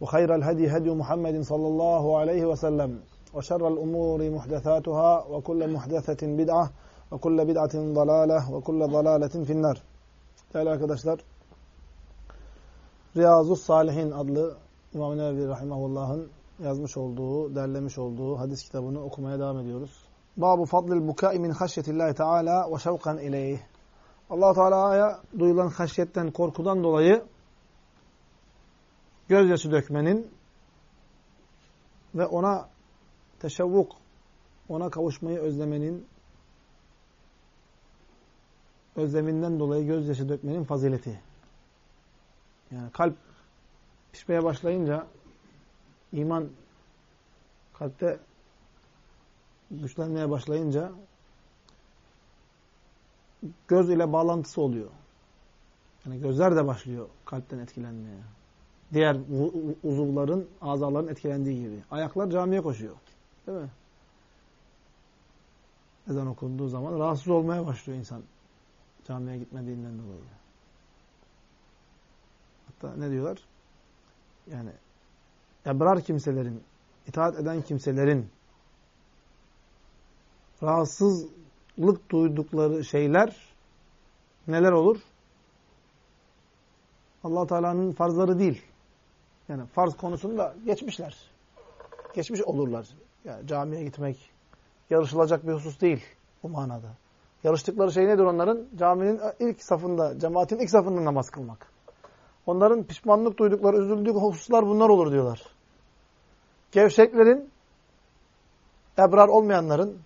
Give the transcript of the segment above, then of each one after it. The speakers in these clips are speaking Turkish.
وخير الهدي هدي محمد صلى الله عليه وسلم وشر الأمور محدثاتها وكل محدثة بدعة وكل بدعة ضلالة وكل ضلالة في النار Değerli arkadaşlar, Riyazus Salihin adlı İmam-ı Nevevi Rahimahullah'ın yazmış olduğu, derlemiş olduğu hadis kitabını okumaya devam ediyoruz. Babu fadlil bukai min haşyetillahi teala ve şevkan ileyh. allah Teala'ya duyulan haşyetten, korkudan dolayı gözyaşı dökmenin ve ona teşevvuk, ona kavuşmayı özlemenin, özleminden dolayı gözyaşı dökmenin fazileti. Yani kalp pişmeye başlayınca, iman kalpte güçlenmeye başlayınca göz ile bağlantısı oluyor. Yani gözler de başlıyor kalpten etkilenmeye. Diğer uzuvların, azaların etkilendiği gibi. Ayaklar camiye koşuyor. Değil mi? Ezan okunduğu zaman rahatsız olmaya başlıyor insan. Camiye gitmediğinden dolayı. Hatta ne diyorlar? Yani ebrar kimselerin, itaat eden kimselerin rahatsızlık duydukları şeyler neler olur? allah Teala'nın farzları değil. Yani farz konusunda geçmişler. Geçmiş olurlar. Yani camiye gitmek yarışılacak bir husus değil bu manada. Yarıştıkları şey nedir onların? Caminin ilk safında, cemaatin ilk safında namaz kılmak. Onların pişmanlık duydukları, üzüldüğü hususlar bunlar olur diyorlar. Gevşeklerin, ebrar olmayanların,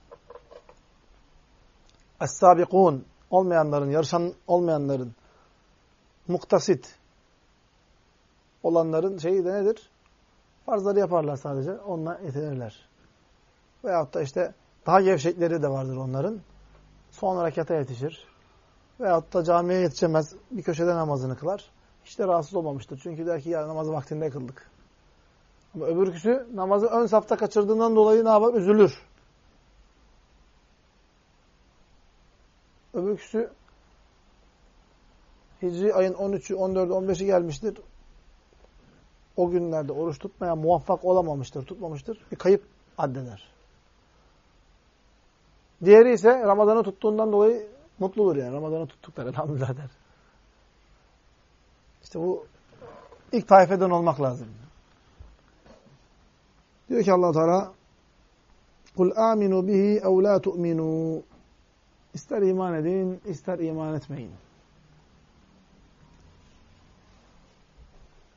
es-sabikun olmayanların, yarışan olmayanların, muktasit olanların şeyi de nedir? Farzları yaparlar sadece. Onunla yetinirler. Veyahut da işte daha gevşekleri de vardır onların. Son rekata yetişir. Veyahut da camiye yetişemez. Bir köşede namazını kılar. İşte rahatsız olmamıştır. Çünkü der ki ya namazı vaktinde kıldık. Ama öbürküsü namazı ön safta kaçırdığından dolayı ne yapar? Üzülür. Öbürküsü Hicri ayın 13'ü, 14'ü, 15'i gelmiştir. O günlerde oruç tutmaya muvaffak olamamıştır, tutmamıştır. Bir kayıp addeder. Diğeri ise Ramazan'ı tuttuğundan dolayı mutludur yani. Ramazan'ı tuttuklar elhamdülillah der. İşte bu ilk taifeden olmak lazım. Diyor ki allah Teala Kul aminu bihi ev la tu'minu İster iman edin, ister iman etmeyin.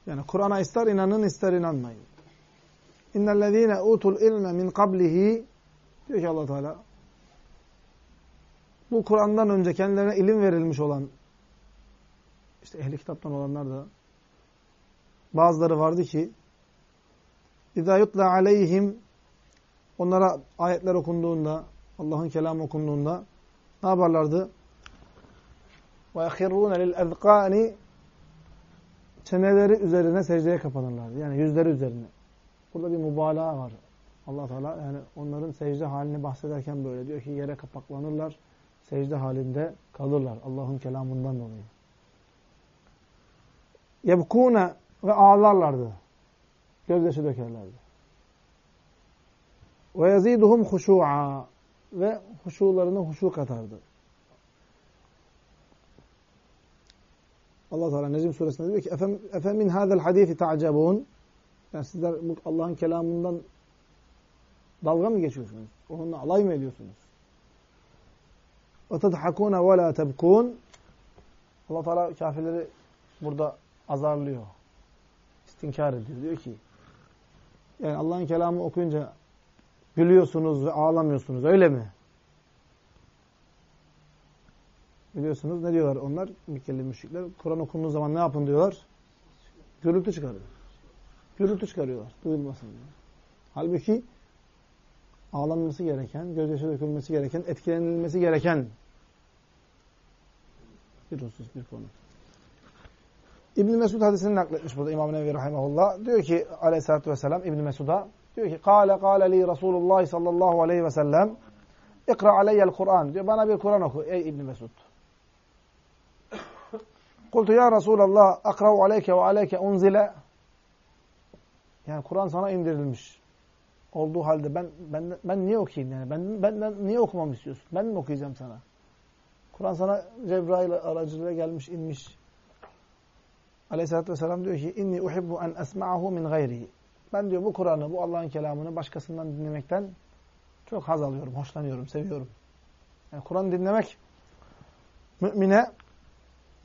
Yani Kur'an'a ister inanın, ister inanmayın. İnnellezîne utul ilme min kablihi diyor ki allah Teala bu Kur'an'dan önce kendilerine ilim verilmiş olan işte ehli kitaptan olanlar da bazıları vardı ki اِذَا يُطْلَ عَلَيْهِمْ onlara ayetler okunduğunda Allah'ın kelamı okunduğunda ne yaparlardı? وَيَخِرُّونَ لِلْاَذْقَانِ Çeneleri üzerine secdeye kapanırlardı. Yani yüzleri üzerine. Burada bir mübalağa var. allah Teala yani onların secde halini bahsederken böyle diyor ki yere kapaklanırlar. Secde halinde kalırlar. Allah'ın kelamından dolayı. Yebkûne ve ağlarlardı. Gözyaşı dökerlerdi. Ve yeziduhum huşu'a ve huşularına huşu katardı. Allah Teala Necm suresinde diyor ki efe min hadal hadisi ta'cabun. Yani sizler Allah'ın kelamından dalga mı geçiyorsunuz? Onunla alay mı ediyorsunuz? Ve tadhakuna ve la tebkun. Allah Teala kafirleri burada azarlıyor. İstinkar ediyor. Diyor ki yani Allah'ın kelamı okuyunca gülüyorsunuz ve ağlamıyorsunuz öyle mi? Biliyorsunuz ne diyorlar onlar? Mekkeli müşrikler. Kur'an okunduğu zaman ne yapın diyorlar? Gürültü çıkarıyor. Gürültü çıkarıyorlar. Duyulmasın diye. Halbuki ağlanması gereken, gözyaşı dökülmesi gereken, etkilenilmesi gereken bir husus, bir konu. ibn Mesud hadisini nakletmiş burada İmam Nevevi Rahimahullah. Diyor ki aleyhissalatü vesselam ibn Mesud'a diyor ki Kale kâle li Resulullah sallallahu aleyhi ve sellem İkra aleyyel Kur'an. Diyor bana bir Kur'an oku ey ibn Mesud. Kultu ya Resulallah akra'u aleyke ve aleyke unzile. Yani Kur'an sana indirilmiş. Olduğu halde ben ben ben niye okuyayım yani? Ben benden niye okumamı istiyorsun? Ben mi okuyacağım sana? Kur'an sana Cebrail aracılığıyla gelmiş, inmiş. Aleyhisselatü Vesselam diyor ki inni uhibbu en esma'ahu min gayrihi. Ben diyor bu Kur'an'ı, bu Allah'ın kelamını başkasından dinlemekten çok haz alıyorum, hoşlanıyorum, seviyorum. Yani Kur'an dinlemek mümine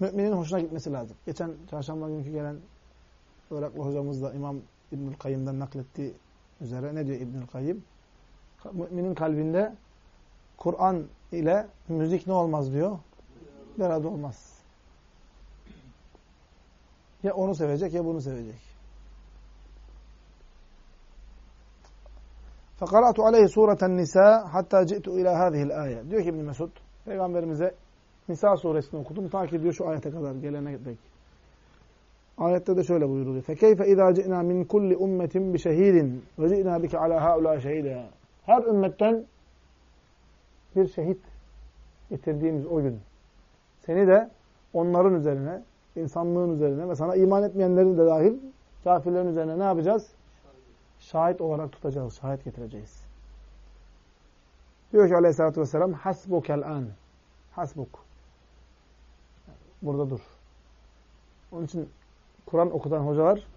müminin hoşuna gitmesi lazım. Geçen çarşamba günkü gelen Iraklı hocamız da İmam İbnül Kayyım'dan naklettiği üzere ne diyor İbnül Kayyım? Müminin kalbinde Kur'an ile müzik ne olmaz diyor? Bir arada olmaz. Ya onu sevecek ya bunu sevecek. فَقَرَأْتُ عَلَيْهِ سُورَةَ النِّسَاءِ hatta جِئْتُ إِلَى هَذِهِ الْآيَةِ Diyor ki İbn Mesud, Peygamberimize Nisa suresini okudum ta ki diyor şu ayete kadar gelene dek. Ayette de şöyle buyuruluyor. فَكَيْفَ اِذَا جِئْنَا مِنْ كُلِّ اُمَّةٍ بِشَهِيدٍ وَجِئْنَا بِكَ عَلَى هَؤُلَا شَهِيدًا Her ümmetten bir şehit getirdiğimiz o gün seni de onların üzerine, insanlığın üzerine ve sana iman etmeyenlerin de dahil kafirlerin üzerine ne yapacağız? Şahit olarak tutacağız, şahit getireceğiz. Diyor ki aleyhissalatü vesselam hasbukel an. Hasbuk. Burada dur. Onun için Kur'an okutan hocalar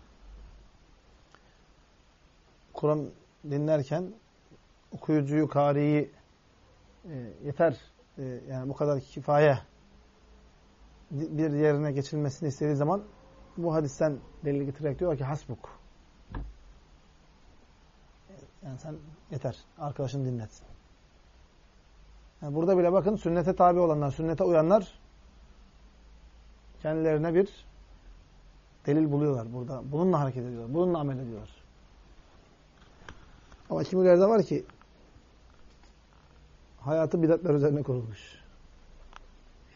Kur'an dinlerken okuyucuyu, kariyi e, yeter e, yani bu kadar kifaye bir yerine geçilmesini istediği zaman bu hadisten delil getirerek diyor ki hasbuk. Yani sen yeter. Arkadaşını dinletsin. Yani burada bile bakın sünnete tabi olanlar, sünnete uyanlar kendilerine bir delil buluyorlar burada. Bununla hareket ediyorlar. Bununla amel ediyorlar. Ama kimilerde var ki hayatı bidatlar üzerine kurulmuş.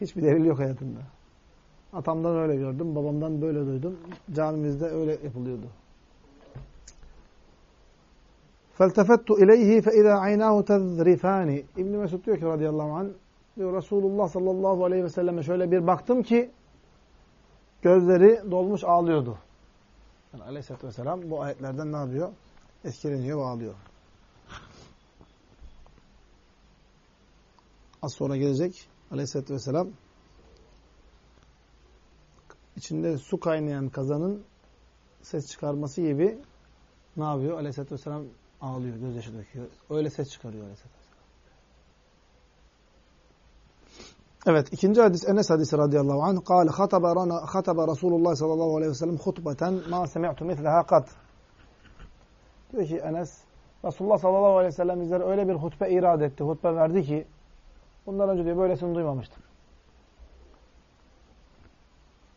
Hiçbir delil yok hayatında. Atamdan öyle gördüm, babamdan böyle duydum. Camimizde öyle yapılıyordu. فَالْتَفَتُّ اِلَيْهِ فَاِذَا عَيْنَاهُ تَذْرِفَانِ İbn-i Mesud diyor ki radıyallahu anh, diyor Resulullah sallallahu aleyhi ve selleme şöyle bir baktım ki gözleri dolmuş ağlıyordu. Yani aleyhissalatü vesselam bu ayetlerden ne yapıyor? Etkileniyor ve ağlıyor. Az sonra gelecek aleyhissalatü vesselam içinde su kaynayan kazanın ses çıkarması gibi ne yapıyor? Aleyhisselatü Vesselam ağlıyor, gözyaşı döküyor. Öyle ses çıkarıyor Aleyhisselatü Evet, ikinci hadis Enes hadisi radıyallahu anh. Kale hataba rana hataba Resulullah sallallahu aleyhi ve sellem hutbeten ma semi'tu mitleha kat. Diyor ki Enes Resulullah sallallahu aleyhi ve sellem bizlere öyle bir hutbe irad etti, hutbe verdi ki bundan önce diyor böylesini duymamıştım.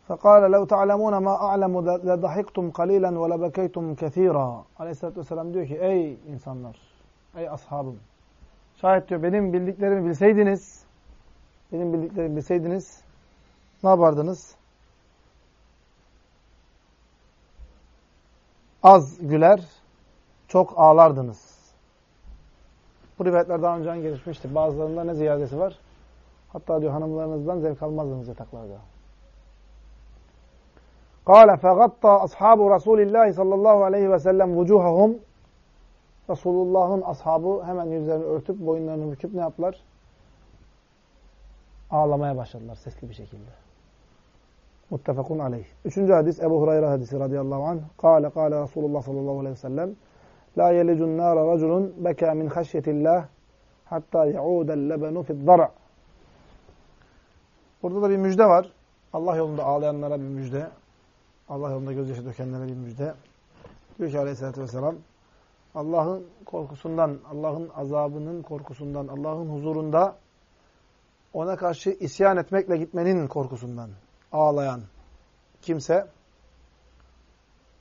فَقَالَ لَوْ تَعْلَمُونَ مَا أَعْلَمُ لَضَحِكْتُمْ قَلِيلًا وَلَبَكَيْتُمْ كَثِيرًا Aleyhisselatü Vesselam diyor ki ey insanlar, ey ashabım şayet diyor benim bildiklerimi bilseydiniz benim bildiklerimi bilseydiniz ne yapardınız? Az güler, çok ağlardınız. Bu rivayetler daha önce gelişmiştir. Bazılarında ne ziyadesi var? Hatta diyor hanımlarınızdan zevk almazdınız yataklarda. قال فغطى أصحاب رسول الله sallallahu aleyhi ve sellem vucuhahum Resulullah'ın ashabı hemen yüzlerini örtüp boyunlarını büküp ne yaptılar? Ağlamaya başladılar sesli bir şekilde. Muttefakun aleyh. Üçüncü hadis Ebu Hureyre hadisi radıyallahu anh. Kale kale Resulullah sallallahu aleyhi ve sellem La yelicun nara raculun beka min haşyetillah hatta ya'udel lebenu fi'd-dar'. Burada da bir müjde var. Allah yolunda ağlayanlara bir müjde. Allah yolunda gözyaşı dökenlere bir müjde. Diyor ki aleyhissalatü vesselam Allah'ın korkusundan, Allah'ın azabının korkusundan, Allah'ın huzurunda ona karşı isyan etmekle gitmenin korkusundan ağlayan kimse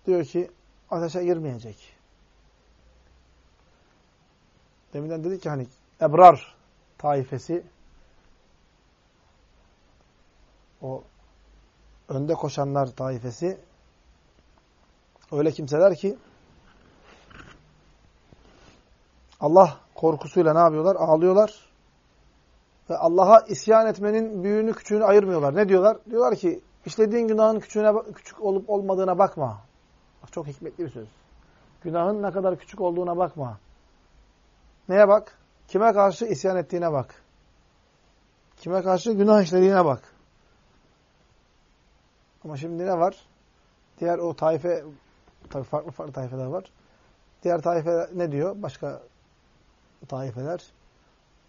diyor ki ateşe girmeyecek. Deminden dedi ki hani ebrar taifesi o önde koşanlar taifesi öyle kimseler ki Allah korkusuyla ne yapıyorlar? Ağlıyorlar. Ve Allah'a isyan etmenin büyüğünü küçüğünü ayırmıyorlar. Ne diyorlar? Diyorlar ki işlediğin günahın küçüğüne, küçük olup olmadığına bakma. Bak çok hikmetli bir söz. Günahın ne kadar küçük olduğuna bakma. Neye bak? Kime karşı isyan ettiğine bak. Kime karşı günah işlediğine bak. Ama şimdi ne var? Diğer o taife, tabii farklı farklı taifeler var. Diğer taife ne diyor? Başka taifeler,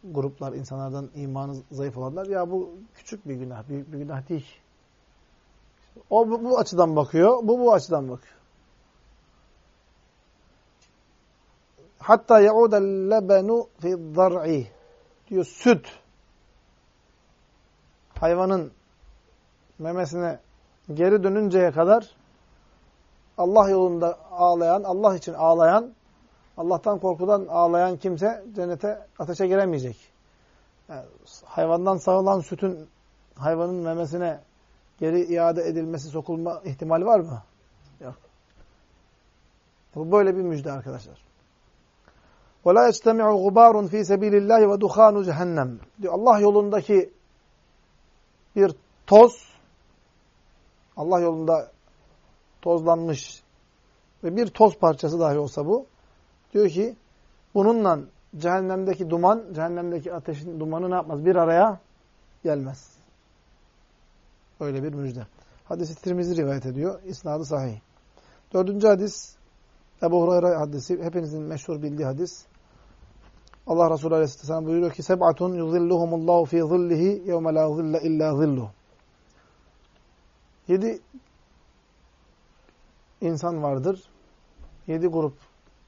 gruplar, insanlardan imanı zayıf olanlar. Ya bu küçük bir günah, büyük bir günah değil. O bu, bu açıdan bakıyor, bu bu açıdan bakıyor. Hatta yaudel lebenu fi zar'i diyor süt hayvanın memesine geri dönünceye kadar Allah yolunda ağlayan, Allah için ağlayan, Allah'tan korkudan ağlayan kimse cennete ateşe giremeyecek. Yani hayvandan sağılan sütün hayvanın memesine geri iade edilmesi, sokulma ihtimali var mı? Yok. Bu böyle bir müjde arkadaşlar. وَلَا يَجْتَمِعُ غُبَارٌ ف۪ي سَب۪يلِ اللّٰهِ وَدُخَانُ cehennem. Diyor Allah yolundaki bir toz, Allah yolunda tozlanmış ve bir toz parçası dahi olsa bu, diyor ki bununla cehennemdeki duman, cehennemdeki ateşin dumanı ne yapmaz? Bir araya gelmez. Öyle bir müjde. Hadisi Tirmizi rivayet ediyor. İsnadı sahih. Dördüncü hadis Ebu Hureyre hadisi. Hepinizin meşhur bildiği hadis. Allah Resulü Aleyhisselam buyuruyor ki Seb'atun yuzilluhumullahu fi zillihi yevme la zille illa zilluh. Yedi insan vardır. Yedi grup,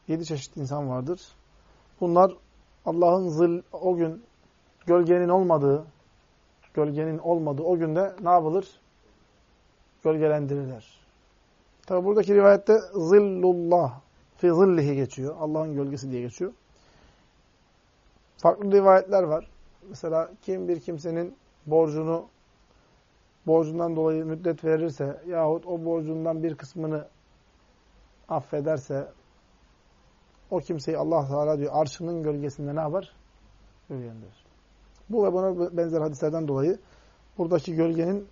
yedi çeşit insan vardır. Bunlar Allah'ın zil o gün gölgenin olmadığı, gölgenin olmadığı o günde ne yapılır? Gölgelendirirler. Tabi buradaki rivayette zillullah fi zillihi geçiyor. Allah'ın gölgesi diye geçiyor. Farklı rivayetler var. Mesela kim bir kimsenin borcunu borcundan dolayı müddet verirse yahut o borcundan bir kısmını affederse o kimseyi Allah Teala diyor arşının gölgesinde ne yapar? Gölgelendirir. Bu ve buna benzer hadislerden dolayı buradaki gölgenin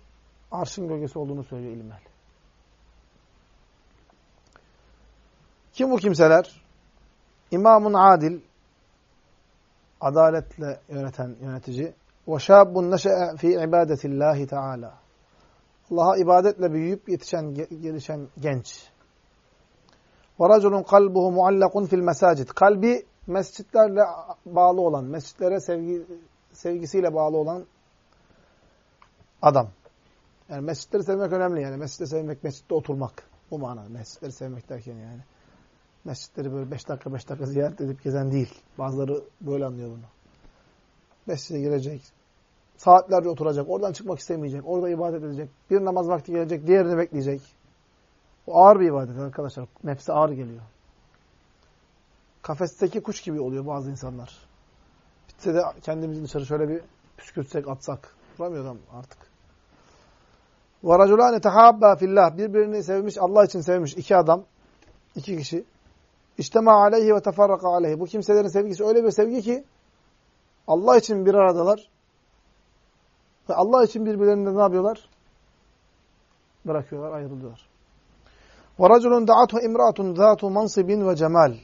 arşın gölgesi olduğunu söylüyor ilim. Kim bu kimseler? İmamun adil, adaletle yöneten yönetici ve şabun neşe'e fi ibadetillahi teala. Allah'a ibadetle büyüyüp yetişen gelişen genç. وَرَجُلٌ قَلْبُهُ مُعَلَّقٌ fil mesacid. Kalbi mescitlerle bağlı olan, mescitlere sevgi, sevgisiyle bağlı olan adam. Yani mescitleri sevmek önemli yani. Mescitte sevmek, mescitte oturmak. Bu manada. Mescitleri sevmek derken yani. Mescitleri böyle beş dakika beş dakika ziyaret edip gezen değil. Bazıları böyle anlıyor bunu. Mescide girecek. Saatlerce oturacak. Oradan çıkmak istemeyecek. Orada ibadet edecek. Bir namaz vakti gelecek. Diğerini bekleyecek. O ağır bir ibadet arkadaşlar. Nefse ağır geliyor. Kafesteki kuş gibi oluyor bazı insanlar. Bitse de kendimizi dışarı şöyle bir püskürtsek, atsak. Duramıyor adam artık. وَرَجُلَانِ تَحَابَّا fillah Birbirini sevmiş, Allah için sevmiş iki adam, iki kişi. İçtema aleyhi ve teferraka aleyhi. Bu kimselerin sevgisi öyle bir sevgi ki Allah için bir aradalar. Ve Allah için birbirlerinde ne yapıyorlar? Bırakıyorlar, ayrılıyorlar. Ve raculun da'athu imra'atun zatu mansibin ve cemal.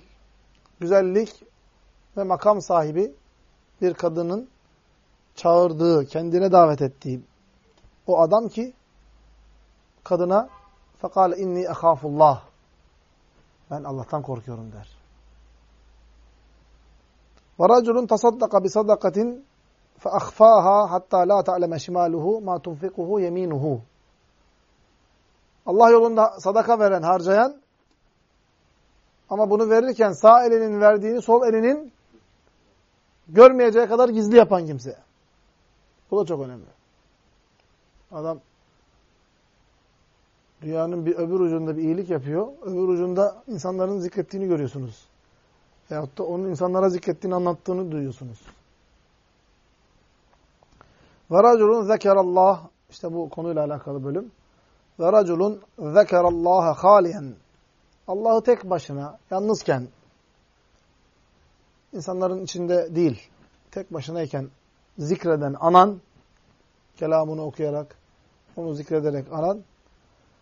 Güzellik ve makam sahibi bir kadının çağırdığı, kendine davet ettiği o adam ki kadına fekal inni ehafullah. Ben Allah'tan korkuyorum der. Ve raculun tasaddaka bi sadakatin feahfaha hatta la ta'leme şimaluhu ma tunfikuhu yeminuhu. Allah yolunda sadaka veren, harcayan ama bunu verirken sağ elinin verdiğini sol elinin görmeyeceği kadar gizli yapan kimse. Bu da çok önemli. Adam dünyanın bir öbür ucunda bir iyilik yapıyor. Öbür ucunda insanların zikrettiğini görüyorsunuz. Veyahut da onun insanlara zikrettiğini anlattığını duyuyorsunuz. Ve raculun zekerallah işte bu konuyla alakalı bölüm. Ve raculun zekerallaha haliyen Allah'ı tek başına, yalnızken insanların içinde değil, tek başınayken zikreden, anan, kelamını okuyarak, onu zikrederek anan,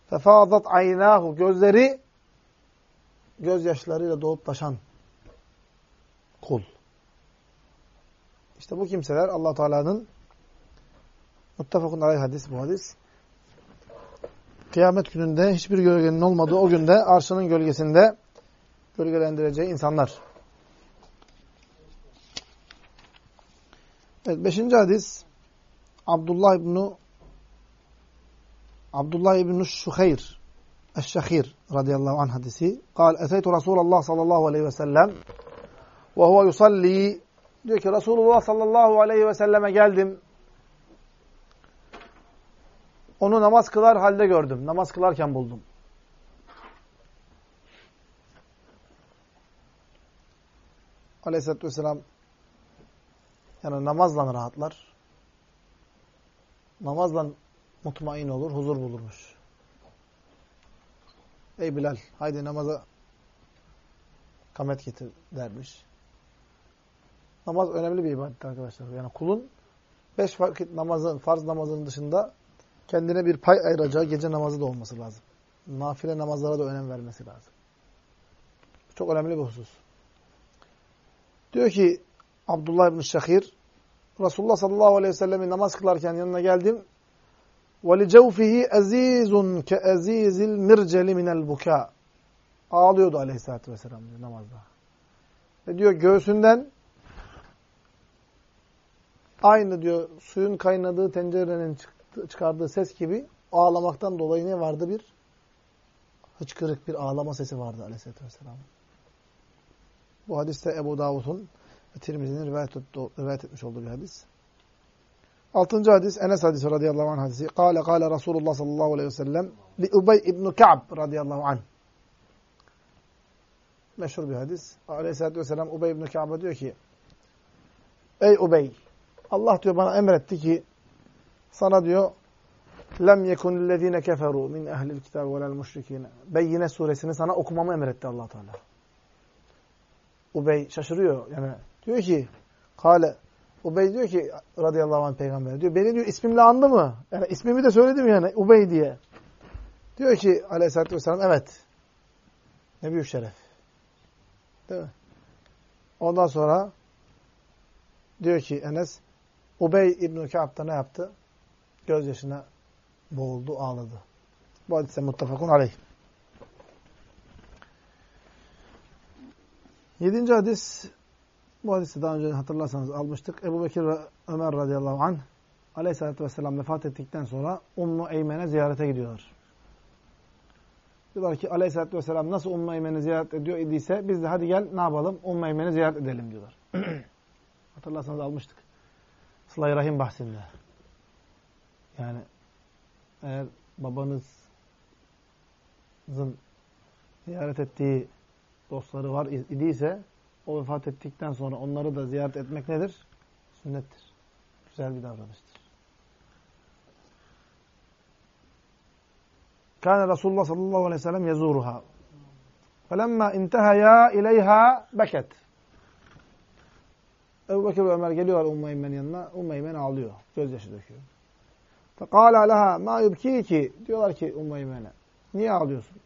fefâzat aynâhu, gözleri, gözyaşlarıyla dolup taşan kul. İşte bu kimseler allah Teala'nın muttefakun aleyh hadis bu hadis. Kıyamet gününde hiçbir gölgenin olmadığı o günde arşının gölgesinde gölgelendireceği insanlar. Evet, beşinci hadis Abdullah İbni Abdullah İbni Şuheyr Eşşehir radıyallahu anh hadisi. Kal, Eteytu Resulallah sallallahu aleyhi ve sellem ve huve yusalli diyor ki Resulullah sallallahu aleyhi ve selleme geldim. Onu namaz kılar halde gördüm. Namaz kılarken buldum. Aleyhisselatü vesselam yani namazla rahatlar. Namazla mutmain olur, huzur bulurmuş. Ey Bilal, haydi namaza kamet getir dermiş. Namaz önemli bir ibadet arkadaşlar. Yani kulun beş vakit namazın, farz namazının dışında kendine bir pay ayıracağı gece namazı da olması lazım. Nafile namazlara da önem vermesi lazım. Çok önemli bir husus. Diyor ki Abdullah ibn Şahir Resulullah sallallahu aleyhi ve sellem'i namaz kılarken yanına geldim. وَلِجَوْفِهِ اَز۪يزٌ كَاَز۪يزِ الْمِرْجَلِ مِنَ الْبُكَى Ağlıyordu aleyhissalatü vesselam diyor namazda. Ve diyor göğsünden aynı diyor suyun kaynadığı tencerenin çıkardığı ses gibi ağlamaktan dolayı ne vardı? Bir hıçkırık bir ağlama sesi vardı aleyhissalatü vesselam. Bu hadiste Ebu Davud'un ve Tirmizi'nin rivayet, etmiş olduğu bir hadis. Altıncı hadis Enes hadisi radıyallahu anh hadisi. Kale kale Resulullah sallallahu aleyhi ve sellem li Ubey ibn Ka'b radıyallahu anh. Meşhur bir hadis. Aleyhisselatü vesselam Ubey ibn Ka'b'a diyor ki Ey Ubey Allah diyor bana emretti ki sana diyor lem yekunillezine keferu min ehlil kitab velel müşrikine. Beyyine suresini sana okumamı emretti Allah Teala. Ubey şaşırıyor. Yani diyor ki kale Ubey diyor ki radıyallahu anh peygamber diyor beni diyor ismimle andı mı? Yani ismimi de söyledim yani Ubey diye. Diyor ki aleyhissalatü vesselam evet. Ne büyük şeref. Değil mi? Ondan sonra diyor ki Enes Ubey İbn-i Ka'b ne yaptı? Gözyaşına boğuldu, ağladı. Bu hadise muttefakun aleyh. Yedinci hadis, bu hadisi daha önce hatırlarsanız almıştık. Ebu Bekir ve Ömer radıyallahu anh aleyhissalatü vesselam vefat ettikten sonra Ummu Eymen'e ziyarete gidiyorlar. Diyorlar ki aleyhissalatü vesselam nasıl Ummu Eymen'i ziyaret ediyor idiyse biz de hadi gel ne yapalım Ummu Eymen'i ziyaret edelim diyorlar. Hatırlarsanız almıştık. Sıla-i Rahim bahsinde. Yani eğer babanızın ziyaret ettiği dostları var idiyse o vefat ettikten sonra onları da ziyaret etmek nedir? Sünnettir. Güzel bir davranıştır. Kâne Resulullah sallallahu aleyhi ve sellem yezuruha. Felemma intehaya ileyha beket. Ebu Bekir ve Ömer geliyorlar Ummu Eymen'in yanına. Ummu Eymen ağlıyor. Gözyaşı döküyor. فَقَالَ لَهَا مَا يُبْكِيكِ Diyorlar ki Ummu Eymen'e. Niye ağlıyorsun?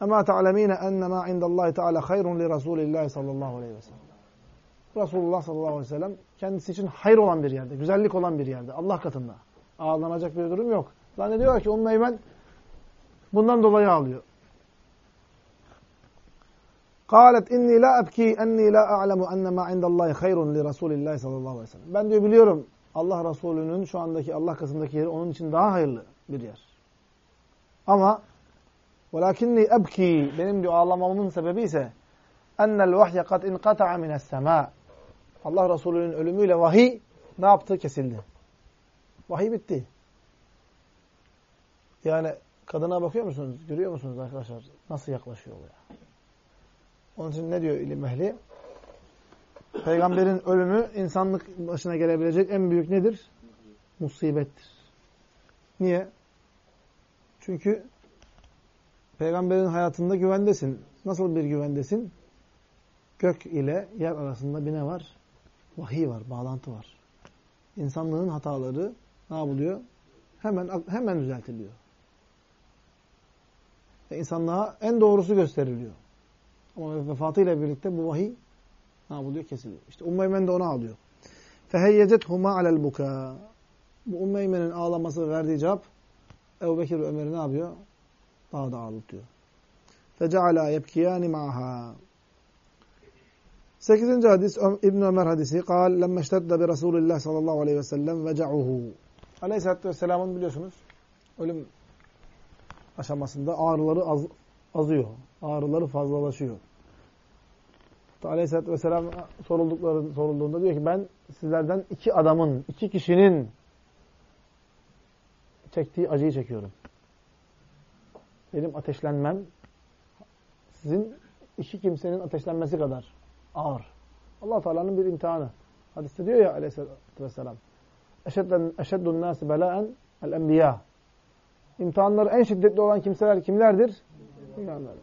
اَمَا تَعْلَم۪ينَ اَنَّمَا عِنْدَ اللّٰهِ تَعَالَى خَيْرٌ لِرَسُولِ اللّٰهِ sallallahu aleyhi ve sellem. Resulullah sallallahu aleyhi ve sellem kendisi için hayır olan bir yerde, güzellik olan bir yerde, Allah katında. Ağlanacak bir durum yok. Zannediyorlar ki Ummu Eymen bundan dolayı ağlıyor. قالت inni la abki enni la a'lemu enne ma indallahi hayrun li Resulillahi sallallahu aleyhi ve sellem. Ben diyor biliyorum Allah Resulü'nün şu andaki Allah katındaki yeri onun için daha hayırlı bir yer. Ama velakinni abki benim diyor ağlamamın sebebi ise ennel vahye kad inqata'a mines sema. Allah Resulü'nün ölümüyle vahiy ne yaptı? Kesildi. Vahiy bitti. Yani kadına bakıyor musunuz? Görüyor musunuz arkadaşlar? Nasıl yaklaşıyor buraya? Onun için ne diyor ilim ehli? Peygamberin ölümü insanlık başına gelebilecek en büyük nedir? Musibettir. Niye? Çünkü peygamberin hayatında güvendesin. Nasıl bir güvendesin? Gök ile yer arasında bir ne var? Vahiy var, bağlantı var. İnsanlığın hataları ne yapılıyor? Hemen hemen düzeltiliyor. Ve insanlığa en doğrusu gösteriliyor. Ama vefatıyla birlikte bu vahiy ne yapılıyor? Kesiliyor. İşte Ummeymen de onu ağlıyor. Feheyyezet huma alel buka. Bu Ummeymen'in ağlaması verdiği cevap Ebu Bekir ve Ömer'i ne yapıyor? Daha da ağlatıyor. Feceala yebkiyani ma'ha. 8. hadis İbn Ömer hadisi. "Kal lemme iştedde bi Resulillah sallallahu aleyhi ve sellem vecahu." Aleyhissalatu vesselam'ın biliyorsunuz ölüm aşamasında ağrıları az, azıyor. Ağrıları fazlalaşıyor. Aleyhisselatü Vesselam soruldukları, sorulduğunda diyor ki ben sizlerden iki adamın, iki kişinin çektiği acıyı çekiyorum. Benim ateşlenmem sizin iki kimsenin ateşlenmesi kadar ağır. allah Teala'nın bir imtihanı. Hadiste diyor ya aleyhissalatü vesselam eşeddun nâsi belâen el-enbiyâ İmtihanları en şiddetli olan kimseler kimlerdir? Peygamberler.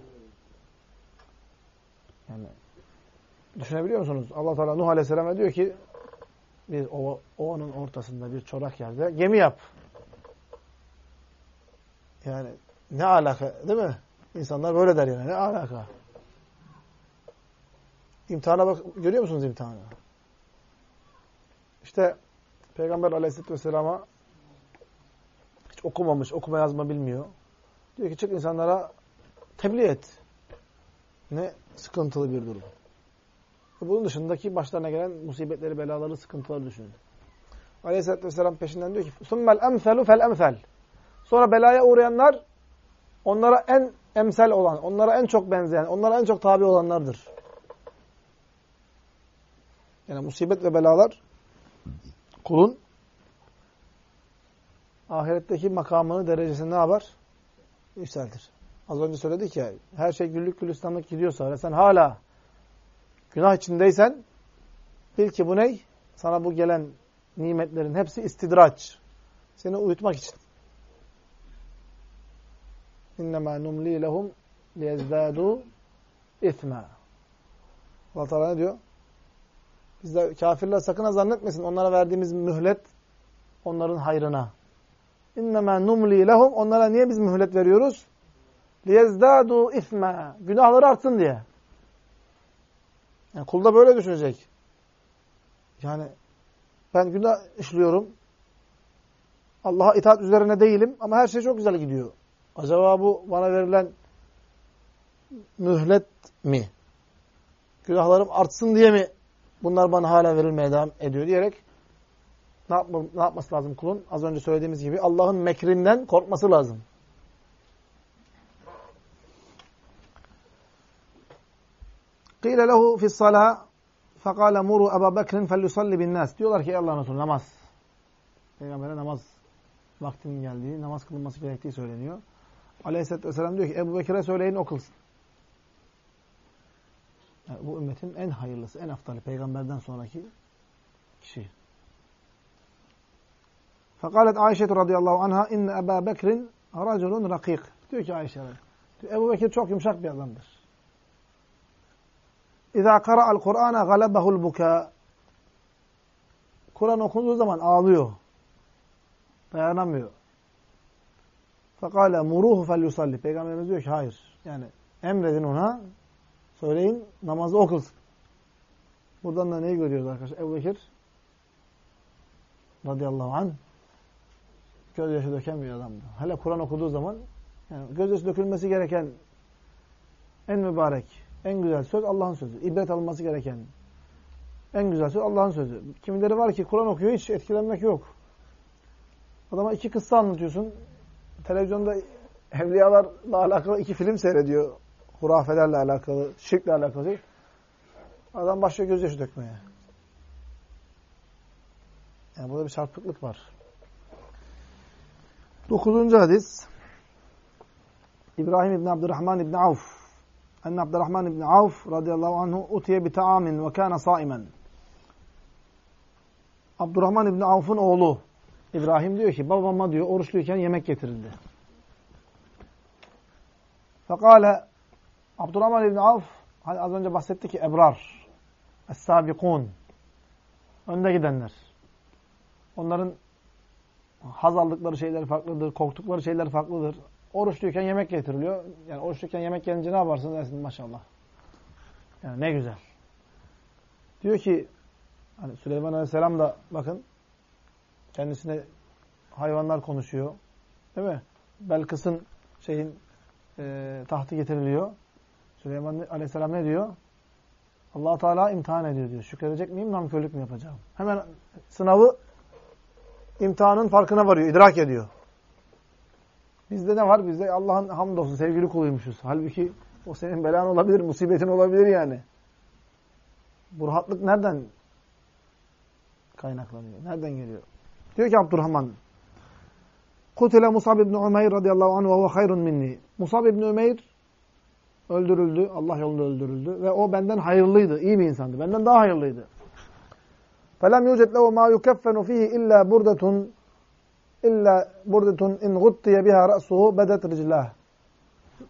Yani düşünebiliyor musunuz? Allah Teala Nuh Aleyhisselam'a diyor ki bir ova, ovanın ortasında bir çorak yerde gemi yap. Yani ne alaka değil mi? İnsanlar böyle der yani. Ne alaka? İmtihana bak görüyor musunuz imtihanı? İşte Peygamber Aleyhisselatü Vesselam'a hiç okumamış, okuma yazma bilmiyor. Diyor ki çık insanlara tebliğ et. Ne sıkıntılı bir durum. Bunun dışındaki başlarına gelen musibetleri, belaları, sıkıntıları düşünün. Aleyhisselatü Vesselam peşinden diyor ki ثُمَّ الْاَمْثَلُ فَالْاَمْثَلُ Sonra belaya uğrayanlar onlara en emsel olan, onlara en çok benzeyen, onlara en çok tabi olanlardır. Yani musibet ve belalar kulun ahiretteki makamını, derecesini ne yapar? Yükseltir. Az önce söyledik ya, her şey güllük gülistanlık gidiyorsa ve sen hala günah içindeysen bil ki bu ney? Sana bu gelen nimetlerin hepsi istidraç. Seni uyutmak için. İnnemâ numlî lehum liyezdâdû ithmâ. Allah Teala ne diyor? Bizler kafirler sakın zannetmesin. Onlara verdiğimiz mühlet onların hayrına. İnnemâ numli lehum. Onlara niye biz mühlet veriyoruz? Liyezdâdû ifme. Günahları artsın diye. Yani kulda böyle düşünecek. Yani ben günah işliyorum. Allah'a itaat üzerine değilim ama her şey çok güzel gidiyor. Acaba bu bana verilen mühlet mi? Günahlarım artsın diye mi bunlar bana hala verilmeye devam ediyor diyerek ne, yapma, ne yapması lazım kulun? Az önce söylediğimiz gibi Allah'ın mekrinden korkması lazım. قِيلَ لَهُ فِي الصَّلَاةِ فَقَالَ مُرُوا أَبَا بَكْرٍ فَلْيُصَلِّ بِالنَّاسِ Diyorlar ki Allah'ın Resulü namaz. Peygamber'e namaz vaktinin geldiği, namaz kılınması gerektiği söyleniyor. Aleyhisselatü Vesselam diyor ki Ebu Bekir'e söyleyin o kılsın. Yani bu ümmetin en hayırlısı, en aftali peygamberden sonraki kişi. Fekalet Ayşe radıyallahu anha inne Ebu Bekir'in raculun rakik. Diyor ki Ayşe Ebu Bekir çok yumuşak bir adamdır. İza qara'al Kur'ana galebahul buka. Kur'an okunduğu zaman ağlıyor. Dayanamıyor. Muruhu fel yusalli. Peygamberimiz diyor ki hayır. Yani emredin ona söyleyin namazı okulsun. Buradan da neyi görüyoruz arkadaşlar? Ebu Bekir radıyallahu anh gözyaşı döken bir adamdı. Hele Kur'an okuduğu zaman yani gözyaşı dökülmesi gereken en mübarek En güzel söz Allah'ın sözü. İbret alınması gereken. En güzel söz Allah'ın sözü. Kimileri var ki Kur'an okuyor hiç etkilenmek yok. Adama iki kıssa anlatıyorsun. Televizyonda evliyalarla alakalı iki film seyrediyor. Hurafelerle alakalı, şirkle alakalı. Adam başlıyor gözyaşı dökmeye. Yani burada bir çarpıklık var. Dokuzuncu hadis. İbrahim İbni Abdurrahman İbni Avf. Enne Abdurrahman İbni Avf radıyallahu anhu utiye bi ta'amin ve kana saimen. Abdurrahman İbni Avf'ın oğlu İbrahim diyor ki babama diyor oruçluyken yemek getirildi. Fekale Abdurrahman İbni Avf hani az önce bahsetti ki ebrar es-sabikun önde gidenler. Onların haz aldıkları şeyler farklıdır, korktukları şeyler farklıdır. Oruçluyken yemek getiriliyor. Yani oruçluyken yemek gelince ne yaparsın dersin maşallah. Yani ne güzel. Diyor ki hani Süleyman Aleyhisselam da bakın kendisine hayvanlar konuşuyor. Değil mi? Belkıs'ın şeyin e, tahtı getiriliyor. Süleyman Aleyhisselam ne diyor? allah Teala imtihan ediyor diyor. Şükredecek miyim, namkörlük mü yapacağım? Hemen sınavı imtihanın farkına varıyor, idrak ediyor. Bizde ne var? Bizde Allah'ın hamdolsun sevgili kuluymuşuz. Halbuki o senin belan olabilir, musibetin olabilir yani. Bu rahatlık nereden kaynaklanıyor? Nereden geliyor? Diyor ki Abdurrahman Kutile Musab ibn Umeyr radıyallahu anh ve huve hayrun minni. Musab ibn Umeyr öldürüldü. Allah yolunda öldürüldü. Ve o benden hayırlıydı. iyi bir insandı. Benden daha hayırlıydı. فَلَمْ يُوجَدْ لَهُ مَا يُكَفَّنُ ف۪يهِ اِلَّا بُرْدَةٌ İlla burdetun in guttiye biha ra'suhu bedet riclah.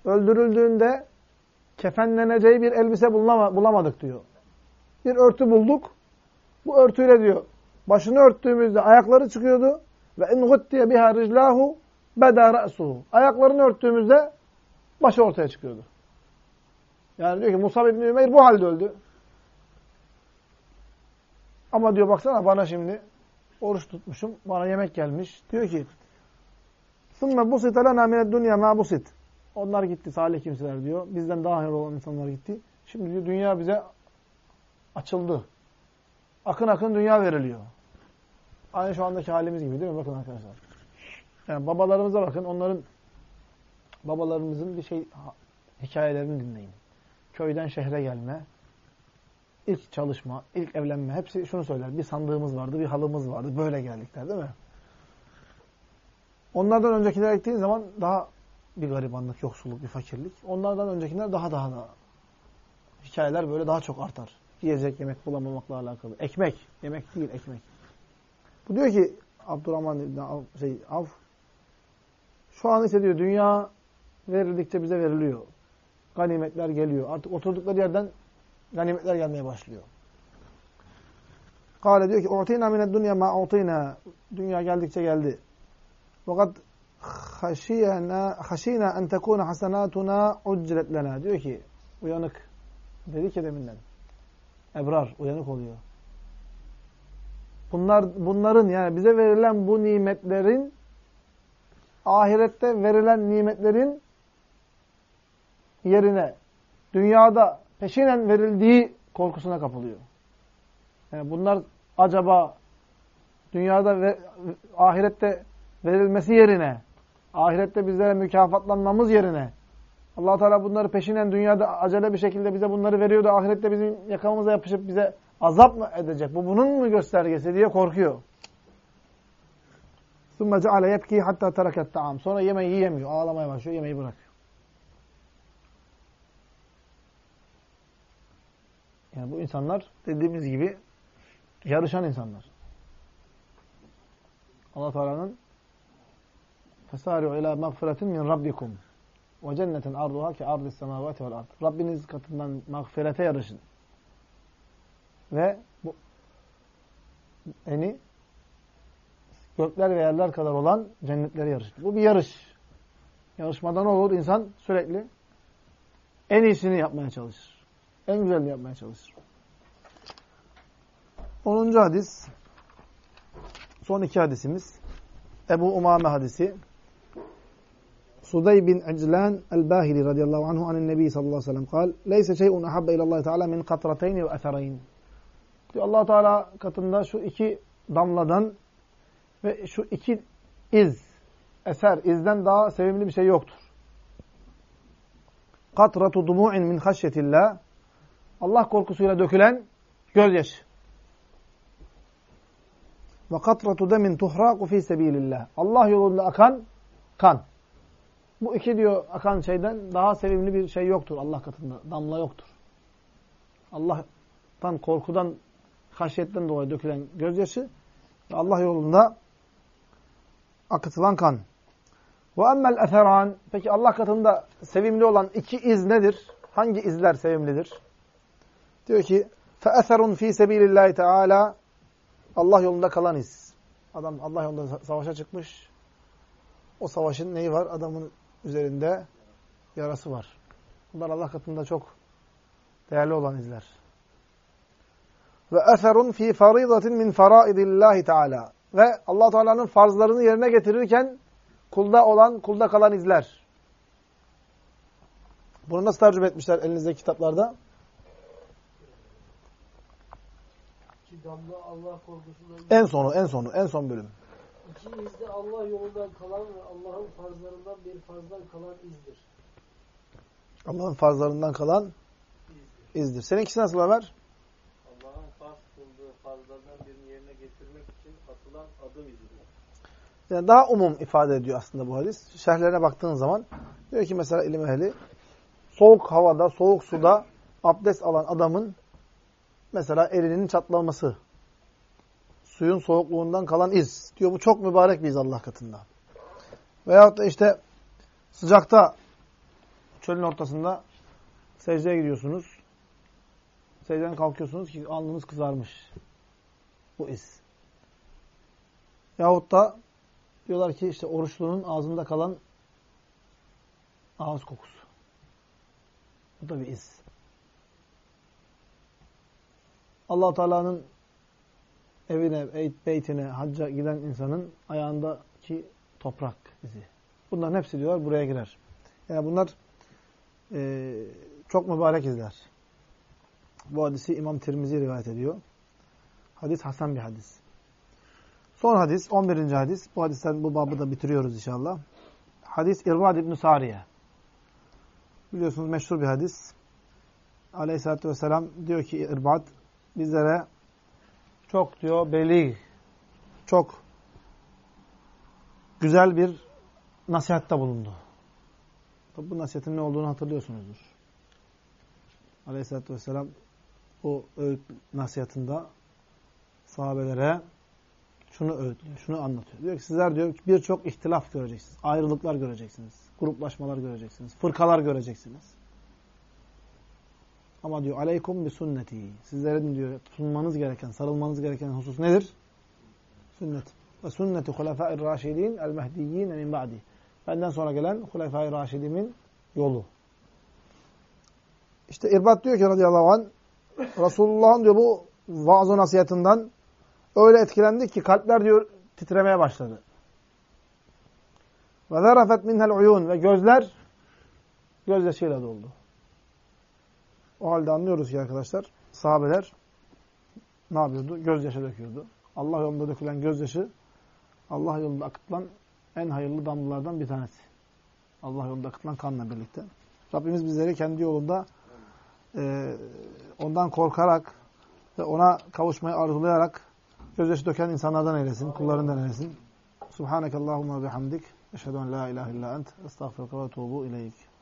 Öldürüldüğünde kefenleneceği bir elbise bulamadık diyor. Bir örtü bulduk. Bu örtüyle diyor. Başını örttüğümüzde ayakları çıkıyordu. Ve in guttiye biha riclahu beda ra'suhu. Ayaklarını örttüğümüzde başı ortaya çıkıyordu. Yani diyor ki Musab ibn Ümeyr bu halde öldü. Ama diyor baksana bana şimdi Oruç tutmuşum. Bana yemek gelmiş. Diyor ki ثُمَّ بُسِتَ لَنَا مِنَ الدُّنْيَا مَا بُسِتْ Onlar gitti. Salih kimseler diyor. Bizden daha hayırlı olan insanlar gitti. Şimdi diyor dünya bize açıldı. Akın akın dünya veriliyor. Aynı şu andaki halimiz gibi değil mi? Bakın arkadaşlar. Yani babalarımıza bakın. Onların babalarımızın bir şey hikayelerini dinleyin. Köyden şehre gelme, ilk çalışma, ilk evlenme hepsi şunu söyler. Bir sandığımız vardı, bir halımız vardı. Böyle geldikler değil mi? Onlardan öncekiler gittiğin zaman daha bir garibanlık, yoksulluk, bir fakirlik. Onlardan öncekiler daha daha da hikayeler böyle daha çok artar. Yiyecek yemek bulamamakla alakalı. Ekmek. Yemek değil, ekmek. Bu diyor ki Abdurrahman İbni Av, şey, Av şu an ise diyor dünya verildikçe bize veriliyor. Ganimetler geliyor. Artık oturdukları yerden ganimetler gelmeye başlıyor. Kale diyor ki u'tina mined dünya ma u'tina. Dünya geldikçe geldi. Fakat haşiyena haşina en tekuna hasenatuna ucret. Diyor ki uyanık. Dedi ki deminden. Ebrar uyanık oluyor. Bunlar bunların yani bize verilen bu nimetlerin ahirette verilen nimetlerin yerine dünyada peşinen verildiği korkusuna kapılıyor. Yani bunlar acaba dünyada ve ahirette verilmesi yerine, ahirette bizlere mükafatlanmamız yerine allah Teala bunları peşinen dünyada acele bir şekilde bize bunları veriyor da ahirette bizim yakamıza yapışıp bize azap mı edecek? Bu bunun mu göstergesi diye korkuyor. ثُمَّ جَعَلَ يَبْكِي hatta تَرَكَ الطَّعَامِ Sonra yemeği yiyemiyor. Ağlamaya başlıyor. Yemeği bırakıyor. Yani bu insanlar dediğimiz gibi yarışan insanlar. Allah Teala'nın Fesari'u ila mağfiretin min rabbikum ve cennetin arduha ki ardis semavati vel ard. Rabbiniz katından mağfirete yarışın. Ve bu eni gökler ve yerler kadar olan cennetlere yarışın. Bu bir yarış. Yarışmadan olur? insan sürekli en iyisini yapmaya çalışır. En güzel yapmaya çalışır. 10. hadis son iki hadisimiz Ebu Umame hadisi Suday bin Eclan el-Bahili radıyallahu anhu anin nebi sallallahu aleyhi ve sellem kal Leyse şey'un ahabbe ilallah teala min katrateyni ve efereyn Diyor allah Teala katında şu iki damladan ve şu iki iz, eser, izden daha sevimli bir şey yoktur. Katratu dumu'in min haşyetillah Allah korkusuyla dökülen gözyaşı. Ve katratu demin tuhraku fi sebilillah. Allah yolunda akan kan. Bu iki diyor akan şeyden daha sevimli bir şey yoktur Allah katında. Damla yoktur. Allah'tan korkudan, haşyetten dolayı dökülen gözyaşı ve Allah yolunda akıtılan kan. Ve emmel eferan. Peki Allah katında sevimli olan iki iz nedir? Hangi izler sevimlidir? Diyor ki فَأَثَرٌ ف۪ي سَب۪يلِ اللّٰهِ Teala Allah yolunda kalan iz. Adam Allah yolunda savaşa çıkmış. O savaşın neyi var? Adamın üzerinde yarası var. Bunlar Allah katında çok değerli olan izler. Ve eserun fi faridatin min faraidillahi Teala. Ve Allah Teala'nın farzlarını yerine getirirken kulda olan, kulda kalan izler. Bunu nasıl tercüme etmişler elinizdeki kitaplarda? Damla Allah korkusundan En sonu, en sonu, en son bölüm. İki iz de Allah yolundan kalan ve Allah'ın farzlarından bir farzdan kalan izdir. Allah'ın farzlarından kalan izdir. Seninkisi nasıl Ömer? Allah'ın farz kıldığı farzlardan birini yerine getirmek için atılan adım izidir. Yani daha umum ifade ediyor aslında bu hadis. Şerhlerine baktığın zaman diyor ki mesela ilim ehli soğuk havada, soğuk suda abdest alan adamın mesela elinin çatlaması, suyun soğukluğundan kalan iz. Diyor bu çok mübarek bir iz Allah katında. Veyahut da işte sıcakta çölün ortasında secdeye gidiyorsunuz. Secdeden kalkıyorsunuz ki alnınız kızarmış. Bu iz. Yahut da diyorlar ki işte oruçlunun ağzında kalan ağız kokusu. Bu da bir iz. Allah Teala'nın evine, beytine, hacca giden insanın ayağındaki toprak izi. Bunların hepsi diyorlar buraya girer. Yani bunlar e, çok mübarek izler. Bu hadisi İmam Tirmizi rivayet ediyor. Hadis Hasan bir hadis. Son hadis, 11. hadis. Bu hadisten bu babı da bitiriyoruz inşallah. Hadis İrbad İbn Sariye. Biliyorsunuz meşhur bir hadis. Aleyhisselatü Vesselam diyor ki İrbad bizlere çok diyor belli, çok güzel bir nasihatte bulundu. Tabi bu nasihatin ne olduğunu hatırlıyorsunuzdur. Aleyhisselatü Vesselam o öğüt nasihatında sahabelere şunu öğütlüyor, şunu anlatıyor. Diyor ki sizler diyor birçok ihtilaf göreceksiniz. Ayrılıklar göreceksiniz. Gruplaşmalar göreceksiniz. Fırkalar göreceksiniz. Ama diyor aleykum bi sünneti. Sizlerin diyor tutunmanız gereken, sarılmanız gereken husus nedir? Sünnet. Ve sünneti raşidin el mehdiyyin min ba'di. Benden sonra gelen raşidimin yolu. İşte İrbat diyor ki radıyallahu anh Resulullah'ın diyor bu vaaz nasihatından öyle etkilendi ki kalpler diyor titremeye başladı. Ve zarafet minhel uyun ve gözler gözyaşıyla doldu. O halde anlıyoruz ki arkadaşlar sahabeler ne yapıyordu? Gözyaşı döküyordu. Allah yolunda dökülen gözyaşı Allah yolunda akıtılan en hayırlı damlalardan bir tanesi. Allah yolunda akıtılan kanla birlikte. Rabbimiz bizleri kendi yolunda e, ondan korkarak ve ona kavuşmayı arzulayarak gözyaşı döken insanlardan eylesin, kullarından eylesin. Subhaneke Allahumma bihamdik. Eşhedü en la ilahe illa ent. Estağfirullah ve tuğbu ileyk.